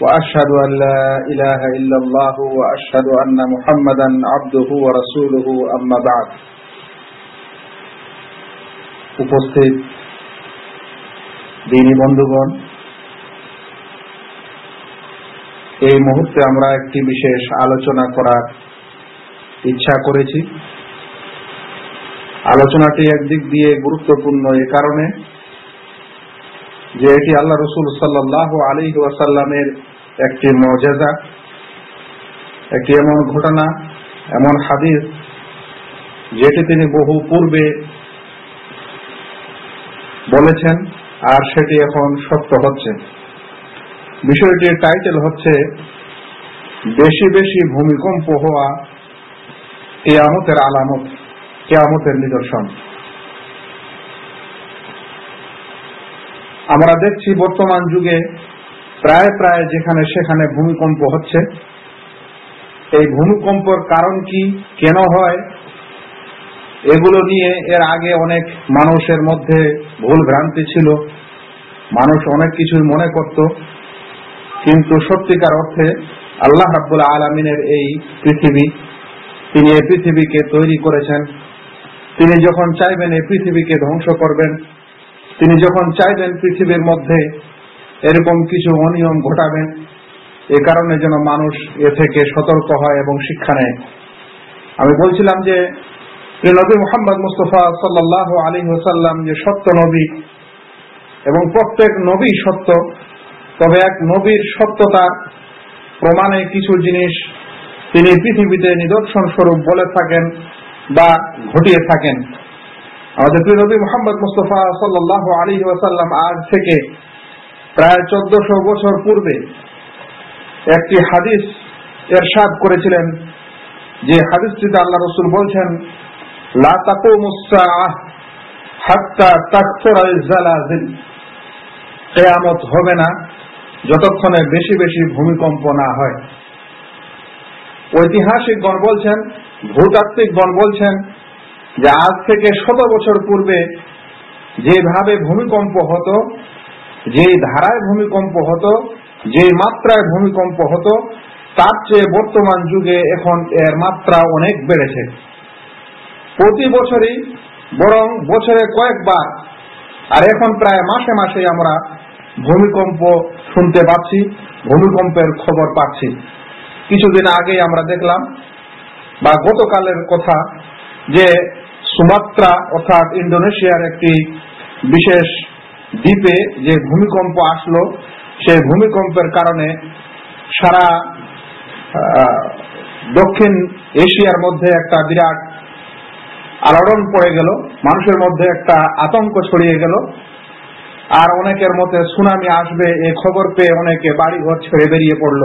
وأشهد أن لا إله إلا الله وأشهد أن محمدا عبده ورسوله أما بعد উপস্থিত দিনী বন্ধুগণ এই মুহূর্তে আমরা একটি বিশেষ আলোচনা করার ইচ্ছা করেছি আলোচনাটি একদিক দিয়ে গুরুত্বপূর্ণ এ কারণে যে এটি আল্লাহ রসুল সাল্লাহ আলী ওয়াসাল্লামের একটি মর্যাদা একটি এমন ঘটনা, এমন হাদিস, যেটি তিনি বহু পূর্বে বলেছেন, আর সেটি এখন সত্য হচ্ছে। বিষয়টির টাইটেল হচ্ছে, বেশি বেশি ভূমিকম্প হওয়া কেয়ামতের আলামত, কেয়ামতের নিদর্শন। আমরা দেখছি বর্তমান যুগে প্রায় প্রায় যেখানে সেখানে ভূমিকম্প হচ্ছে। এই ভূমিকম্পর কারণ কি, কেন হয়, এগুলো নিয়ে এর আগে অনেক মানুষের মধ্যে ভুল ভ্রান্তি ছিল। মানুষ অনেক কিছুই মনে করত। কিন্তু সত্যিকার অর্থে আল্লাহ রাব্বুল আলমিনের এই পৃথিবী, তিনি এই পৃথিবীকে তৈরি করেছেন। তিনি যখন চাইবেন এই পৃথিবীকে ধ্বংস করবেন, তিনি যখন চাইবেন পৃথিবীর মধ্যে এরকম কিছু অনিয়ম ঘটাবেন এ কারণে যেন মানুষ এ থেকে সতর্ক হয় এবং শিক্ষা নেয়। আমি বলছিলাম যে নবী মোহাম্মদ মুস্তফা সাল্লাহ আলী হোসাল্লাম যে সত্য নবী এবং প্রত্যেক নবী সত্য, তবে এক নবীর সত্যতার প্রমাণে কিছু জিনিস তিনি পৃথিবীতে নিদর্শন স্বরূপ বলে থাকেন বা ঘটিয়ে থাকেন। আমাদের প্রিয় নবী মোহাম্মদ মুস্তফা সাল্লাহ আলী ওয়াসাল্লাম আজ থেকে প্রায় চোদ্দশো বছর পূর্বে একটি হাদিস এর এরশাদ করেছিলেন, যে হাদিসটিতে আল্লাহ রসুল বলছেন কেয়ামত হবে না যতক্ষণে বেশি বেশি ভূমিকম্প না হয়। ঐতিহাসিকগণ বলছেন ভূতাত্ত্বিকগণ বলছেন যে আজ থেকে শত বছর পূর্বে যেভাবে ভূমিকম্প হতো যে ধারায় ভূমিকম্প হতো যে মাত্রায় ভূমিকম্প হতো, তার চেয়ে বর্তমান যুগে এখন এর মাত্রা অনেক বেড়েছে। প্রতি বছরই, বরং বছরে কয়েকবার, আর এখন প্রায় মাসে মাসে আমরা ভূমিকম্প শুনতে পাচ্ছি, ভূমিকম্পের খবর পাচ্ছি। কিছুদিন আগেই আমরা দেখলাম, বা গতকালের কথা, যে সুমাত্রা, অর্থাৎ ইন্দোনেশিয়ার একটি বিশেষ দ্বীপে যে ভূমিকম্প আসলো, সেই ভূমিকম্পের কারণে সারা দক্ষিণ এশিয়ার মধ্যে একটা বিরাট আলোড়ন পড়ে গেল, মানুষের মধ্যে একটা আতঙ্ক ছড়িয়ে গেল। আর অনেকের মধ্যে সুনামি আসবে এ খবর পেয়ে অনেকে বাড়ি ঘর ছেড়ে বেরিয়ে পড়ল।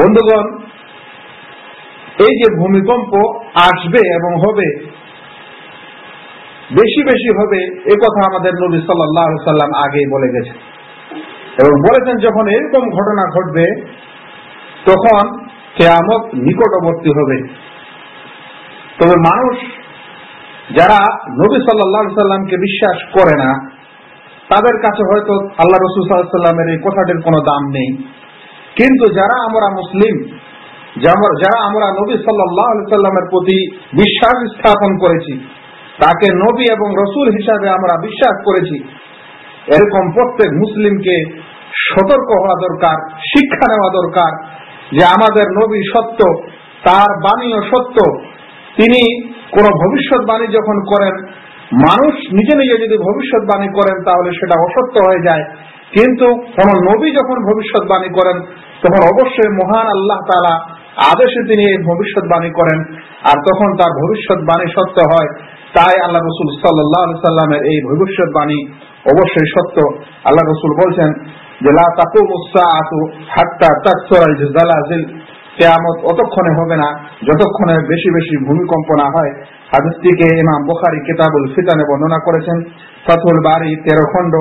বন্ধুগণ, এই যে ভূমিকম্প আসবে এবং হবে বেশি বেশি হবে এ কথা আমাদের নবী সাল্লাহ সাল্লাম আগেই বলে গেছে এবং বলেছেন যখন এরকম ঘটনা ঘটবে, তখন কেয়ামত নিকটবর্তী হবে। তবে মানুষ যারা নবী সাল্লাহ সাল্লামকে বিশ্বাস করে না, তাদের কাছে হয়তো আল্লাহ রসুল সাল্লামের এই কথাটির কোনো দাম নেই। কিন্তু যারা আমরা মুসলিম যারা আমরা নবী সাল্লাহ সাল্লামের প্রতি বিশ্বাস স্থাপন করেছি তাকে নবী এবং রসুল হিসাবে আমরা বিশ্বাস করেছি। এরকম প্রত্যেক মুসলিমকে সতর্ক হওয়া দরকার, শিক্ষা নেওয়া দরকার যে আমাদের নবী সত্য, তার বাণীও সত্য। তিনি কোন ভবিষ্যৎবাণী যখন করেন, মানুষ নিজে নিজে যদি ভবিষ্যৎবাণী করেন, তাহলে সেটা অসত্য হয়ে যায়। কিন্তু কোন নবী যখন ভবিষ্যৎবাণী করেন, তখন অবশ্যই মহান আল্লাহ তালা আদেশে তিনি এই ভবিষ্যৎবাণী করেন। আর তখন তার ভবিষ্যৎবাণী সত্য হয়। তাই আল্লাহ রসুল সাল্লাহ সাল্লামের এই ভবিষ্যৎবাণী অবশ্যই সত্য। আল্লাহ রসুল বলছেন যে কেয়ামত অতক্ষণে হবে না, যতক্ষণে বেশি বেশি ভূমিকম্প না হয়। হাদিসটিকে ইমাম বুখারী কিতাবুল ফিতানে বর্ণনা করেছেন ফাতুল বাড়ি তেরো খণ্ড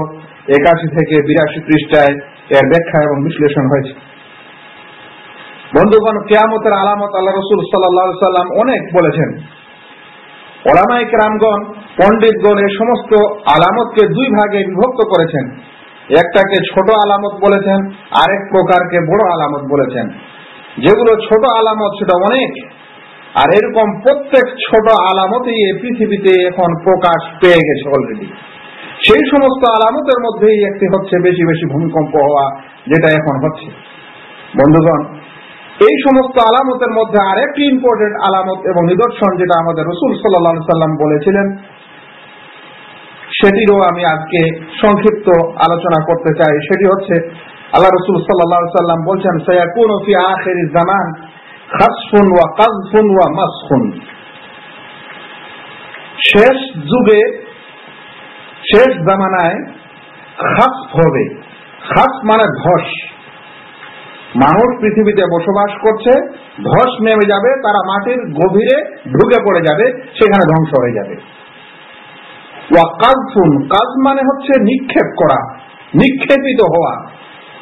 একাশি থেকে বিরাশি পৃষ্ঠায় এর ব্যাখ্যা এবং বিশ্লেষণ হয়েছে। বন্ধুগণ, কেয়ামতের আলামত আল্লাহ রসুল সাল্লাহ সাল্লাম অনেক বলেছেন। ওলামাইক রামগণ পণ্ডিতগণ এ সমস্ত আলামতকে দুই ভাগে বিভক্ত করেছেন। একটাকে ছোট আলামত বলেছেন, আরেক প্রকারকে বড় আলামত বলেছেন। যেগুলো ছোট আলামত, সেটা অনেক। আর এরকম প্রত্যেক ছোট আলামতই এই পৃথিবীতে এখন প্রকাশ পেয়ে গেছে অলরেডি সেই সমস্ত আলামতের মধ্যেই একটি হচ্ছে বেশি বেশি ভূমিকম্প হওয়া, যেটা এখন হচ্ছে। বন্ধুগণ এই সমস্ত আলামতের মধ্যে আরেকটি ইম্পর্টেন্ট আলামত এবং নিদর্শন যেটা আমাদের রসুল সাল্লা সাল্লাম বলেছিলেন, সেটিরও আমি আজকে সংক্ষিপ্ত আলোচনা করতে চাই। সেটি হচ্ছে, আল্লাহ রসুল সাল্লাহ সাল্লাম বলছেন, সয়াকুন ফি আখের জামান খাসফুন ওয়া কাজফুন ওয়া মাসফুন শেষ যুগে, শেষ জামানায় খাস হবে। খাস মানে ধস। মানুষ পৃথিবীতে বসবাস করছে, ধস নেমে যাবে, তারা মাটির গভীরে ঢুকে পড়ে যাবে, সেখানে ধ্বংস হয়ে যাবে। কাজফুন, কাজ মানে হচ্ছে নিক্ষেপ করা, নিক্ষেপিত হওয়া।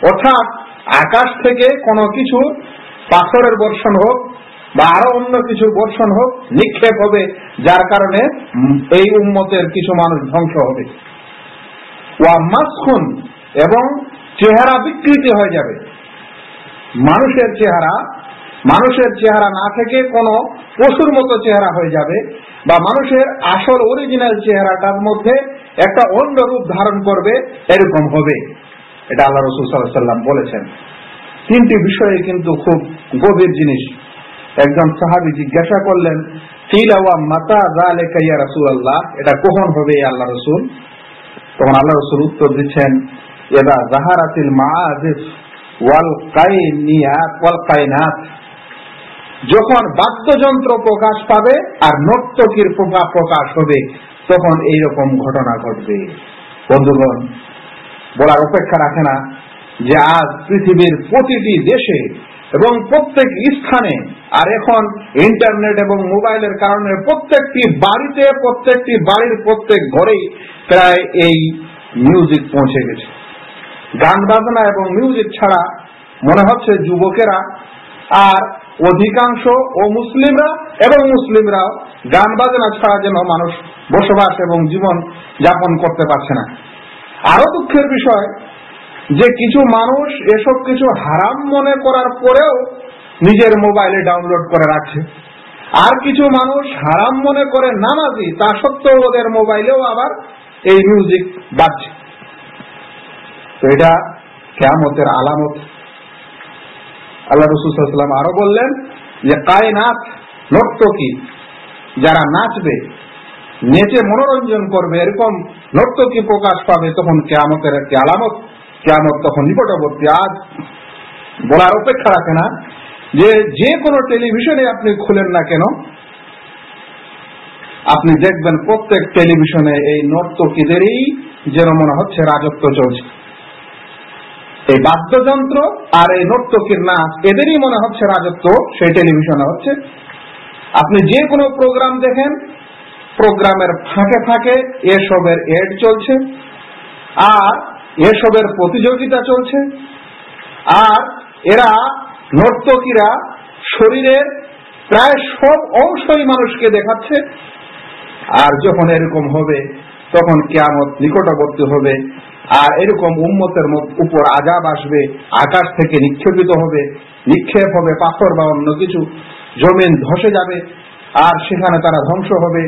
অর্থাৎ আকাশ থেকে কোনো কিছু, পাথরের বর্ষণ হোক বা আরও অন্য কিছু বর্ষণ হোক, নিক্ষেপ হবে, যার কারণে এই উন্মতের কিছু মানুষ ধ্বংস হবে। ওয়া মাসখুন, এবং চেহারা বিকৃতি হয়ে যাবে। মানুষের চেহারা মানুষের চেহারা না থেকে কোনো পশুর মতো চেহারা হয়ে যাবে বা মানুষের আসল অরিজিনাল চেহারাটার মধ্যে একটা অন্য রূপ ধারণ করবে, এরকম হবে। এটা আল্লাহ রসুল সাল্লাম বলেছেন। তিনটি বিষয়ে কিন্তু খুব গভীর জিনিস। একজন সাহাবি জিজ্ঞাসা করলেন এটা কখন হবে আল্লাহ রসুল? তখন আল্লাহ রসুল উত্তর দিচ্ছেন, এদা জাহারাতিল মাআজিফ যখন বাদ্যযন্ত্র প্রকাশ পাবে আর নর্তকীর প্রভাব প্রকাশ হবে, তখন এইরকম ঘটনা ঘটবে। বন্ধুগণ, বলার অপেক্ষা রাখে না যে আজ পৃথিবীর প্রতিটি দেশে এবং প্রত্যেক স্থানে আর এখন ইন্টারনেট এবং মোবাইলের কারণে প্রত্যেকটি বাড়িতে, প্রত্যেকটি বাড়ির প্রত্যেক ঘরেই প্রায় এই মিউজিক পৌঁছে গেছে। গান বাজনা এবং মিউজিক ছাড়া মনে হচ্ছে যুবকেরা আর অধিকাংশ ও মুসলিমরা এবং মুসলিমরাও গান বাজনা ছাড়া যেন মানুষ বসবাস এবং জীবন যাপন করতে পারছে না। আরও দুঃখের বিষয় যে কিছু মানুষ এসব কিছু হারাম মনে করার পরেও নিজের মোবাইলে ডাউনলোড করে রাখছে। আর কিছু মানুষ হারাম মনে করে নামাজি, তা সত্ত্বেও ওদের মোবাইলেও আবার এই মিউজিক বাজছে। তো এটা কেয়ামতের আলামত। আল্লাহ রসুলাম আরও বললেন যে কায়নাথ নর্তকী যারা নাচবে, নেচে মনোরঞ্জন করবে, এরকম নর্তকী প্রকাশ পাবে তখন কেয়ামতের একটি আলামত। কেয়ামত তখন নিকটবর্তী। আজ বলার অপেক্ষা রাখে না যে যে কোনো টেলিভিশনে আপনি খুলেন না কেন, আপনি দেখবেন প্রত্যেক টেলিভিশনে এই নর্তকীদেরই যেন মনে হচ্ছে রাজত্ব চলছে। এই বাদ্যযন্ত্র আর এই নর্তকীর নাচ এদেরই মনে হচ্ছে রাজত্ব, সেই টেলিভিশনে হচ্ছে। আপনি যে কোনো প্রোগ্রাম দেখেন প্রোগ্রামের ফাঁকে ফাঁকে এসবের এড চলছে, আর এসবের প্রতিযোগিতা চলছে, আর এরা নর্তকীরা শরীরের প্রায় সব অংশই মানুষকে দেখাচ্ছে, আর যখন এরকম হবে, তখন কেয়ামত নিকটবর্তী হবে। আর এরকম উম্মতের উপর আজাব আসবে, আকাশ থেকে নিক্ষেপিত হবে, নিক্ষেপ হবে পাথর বা অন্য কিছু, জমিন ধসে যাবে, আর সেখানে তারা ধ্বংস হবে।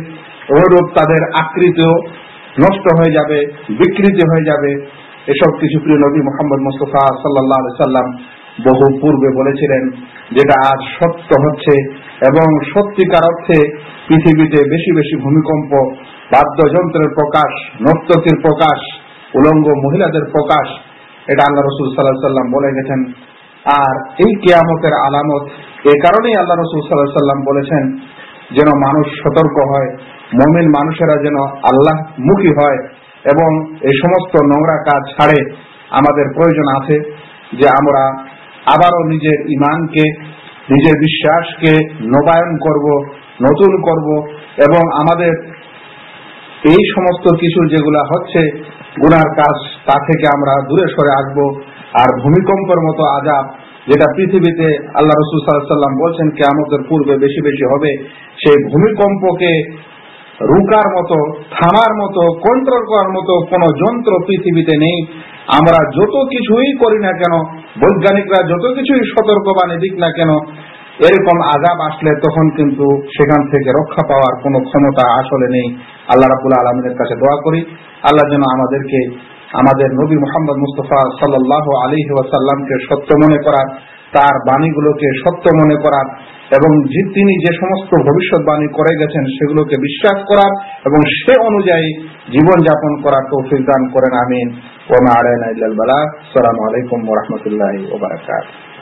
ওরূপ তাদের আকৃতিও নষ্ট হয়ে যাবে, বিকৃতি হয়ে যাবে। এসব কিছু প্রিয় নবী মোহাম্মদ মুস্তফা সাল্লাহ সাল্লাম বহু পূর্বে বলেছিলেন, যেটা আজ সত্য হচ্ছে এবং সত্যিকার অর্থে পৃথিবীতে বেশি বেশি ভূমিকম্প, বাদ্যযন্ত্রের প্রকাশ, নর্তকীর প্রকাশ উলঙ্গ মহিলাদের প্রকাশ, এটা আল্লাহ রসুল সাল্লাহ সাল্লাম বলে গেছেন। আর এই কেয়ামতের আলামত, এ কারণেই আল্লাহ রসুল সাল্লাহ সাল্লাম বলেছেন, যেন মানুষ সতর্ক হয়, মমিন মানুষেরা যেন আল্লাহ মুখী হয়, এবং এই সমস্ত নোংরা কাজ ছাড়ে আমাদের প্রয়োজন আছে যে আমরা আবারও নিজের ইমানকে নিজের বিশ্বাসকে নবায়ন করব, নতুন করব, এবং আমাদের এই সমস্ত কিছু যেগুলো হচ্ছে গুনার কাজ, তা থেকে আমরা দূরে সরে আসব। আর ভূমিকম্পের মতো আজাব যেটা পৃথিবীতে আল্লাহ রসুল সাল্লাম বলছেন, কেয়ামতের পূর্বে বেশি বেশি হবে। সেই ভূমিকম্পকে রুকার মতো, থামার মতো কন্ট্রোল করার মতো কোনো যন্ত্র পৃথিবীতে নেই। আমরা যত কিছুই করি না কেন, বৈজ্ঞানিকরা যত কিছুই সতর্কবাণী দিক না কেন এরকম আজাব আসলে তখন কিন্তু সেখান থেকে রক্ষা পাওয়ার কোনো ক্ষমতা আসলে নেই। আল্লাহ রাবুল আলমিনের কাছে দোয়া করি। আল্লাহ যেন আমাদেরকে, আমাদের নবী মোহাম্মদ মুস্তফা সাল্লাহ আলী ওয়াসাল্লামকে সত্য মনে করার, তার বাণীগুলোকে সত্য মনে করার এবং তিনি যে সমস্ত ভবিষ্যৎবাণী করে গেছেন সেগুলোকে বিশ্বাস করার এবং সে অনুযায়ী জীবন যাপন করার তৌফিক দান করেন। আমিন। ওমা আলাইনা আলাইকুম রাহমাতুল্লাহি বারাকাতুহু।